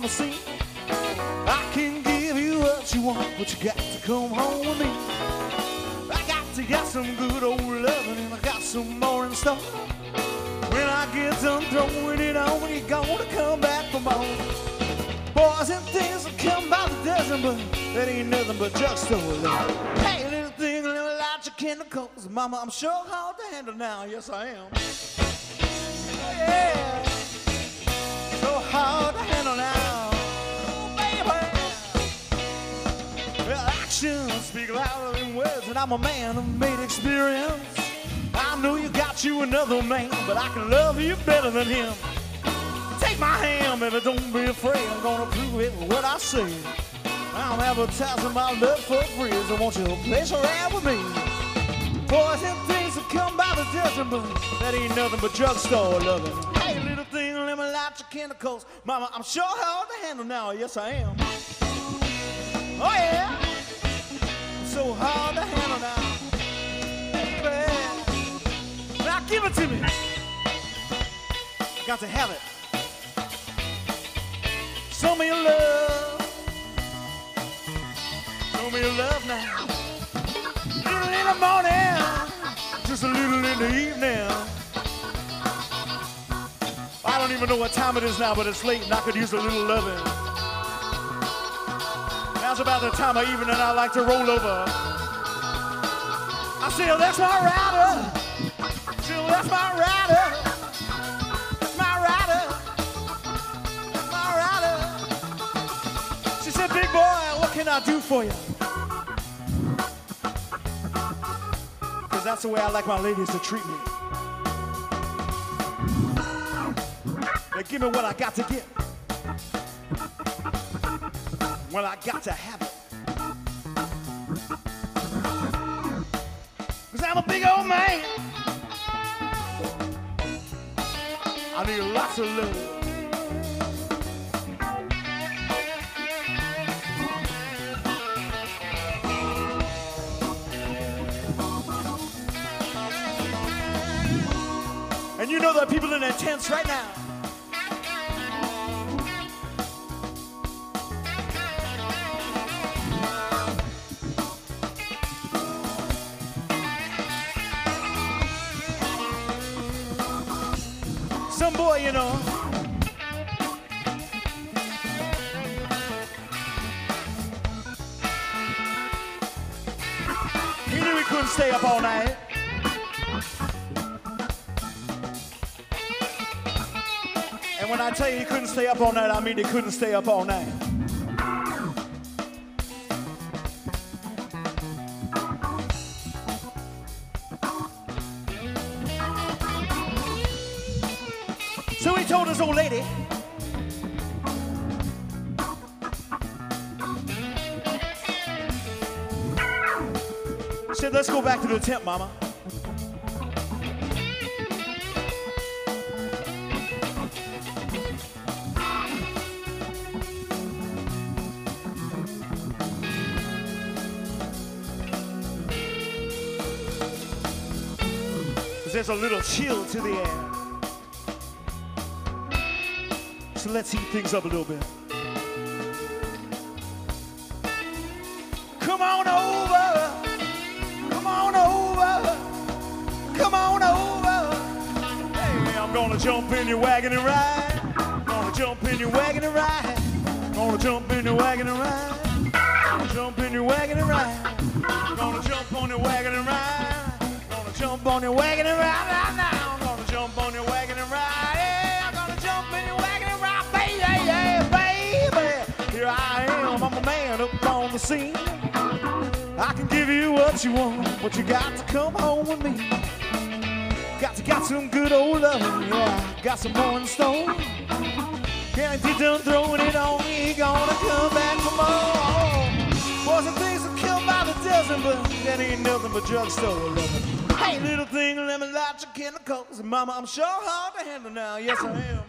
I can give you what you want, but you got to come home with me. I got to get some good old loving, and I got some more in store. When I get done throwing it on, you're gonna come back for more. Boys and things will come by the dozen, but that ain't nothing but love. Hey, little thing, little light your chemicals. Mama, I'm sure hard to handle now. Yes, I am. Yeah. And I'm a man of made experience. I know you got you another man, but I can love you better than him. Take my hand, baby, don't be afraid. I'm gonna prove it with what I say. I'm advertising my love for free, so won't you place around with me? Boys and things that come by the dozen, but that ain't nothing but drugstore loving. Hey, little thing, let me light your chemicals. Mama, I'm sure hard to handle now. Yes, I am. Oh, yeah. So hard to handle now. Baby. Now give it to me. Got to have it. Show me your love. Show me your love now. Little in the morning, just a little in the evening. I don't even know what time it is now, but it's late and I could use a little loving. Now's about the time of evening and I like to roll over. I say, oh, that's my rider. Oh, that's my rider. My rider. That's my rider. She said, big boy, what can I do for you? Because that's the way I like my ladies to treat me. They give me what I got to get. Well, I got to have it. Cause I'm a big old man. I need lots of love. And you know there are people in their tents right now. Boy, you know. He knew he couldn't stay up all night. And when I tell you he couldn't stay up all night, I mean he couldn't stay up all night. Told his old lady, said, let's go back to the tent, mama. There's a little chill to the air. Let's heat things up a little bit. Come on over. Come on over. Come on over. Hey, I'm gonna jump in your wagon and ride. Gonna jump in your wagon and ride. Gonna jump in your wagon and ride. Gonna jump in your wagon and ride. Gonna jump on your wagon and ride. Gonna jump on your wagon and ride I'm a man up on the scene. I can give you what you want, but you got to come home with me. Got to got some good old loving, yeah. Got some more in store. Be done throwing it on me, gonna come back for more. Boys and things will kill by the dozen, but that ain't nothing but drugstore loving. Hey, little thing, let me light your chemicals. Mama, I'm sure hard to handle now. Yes, I am.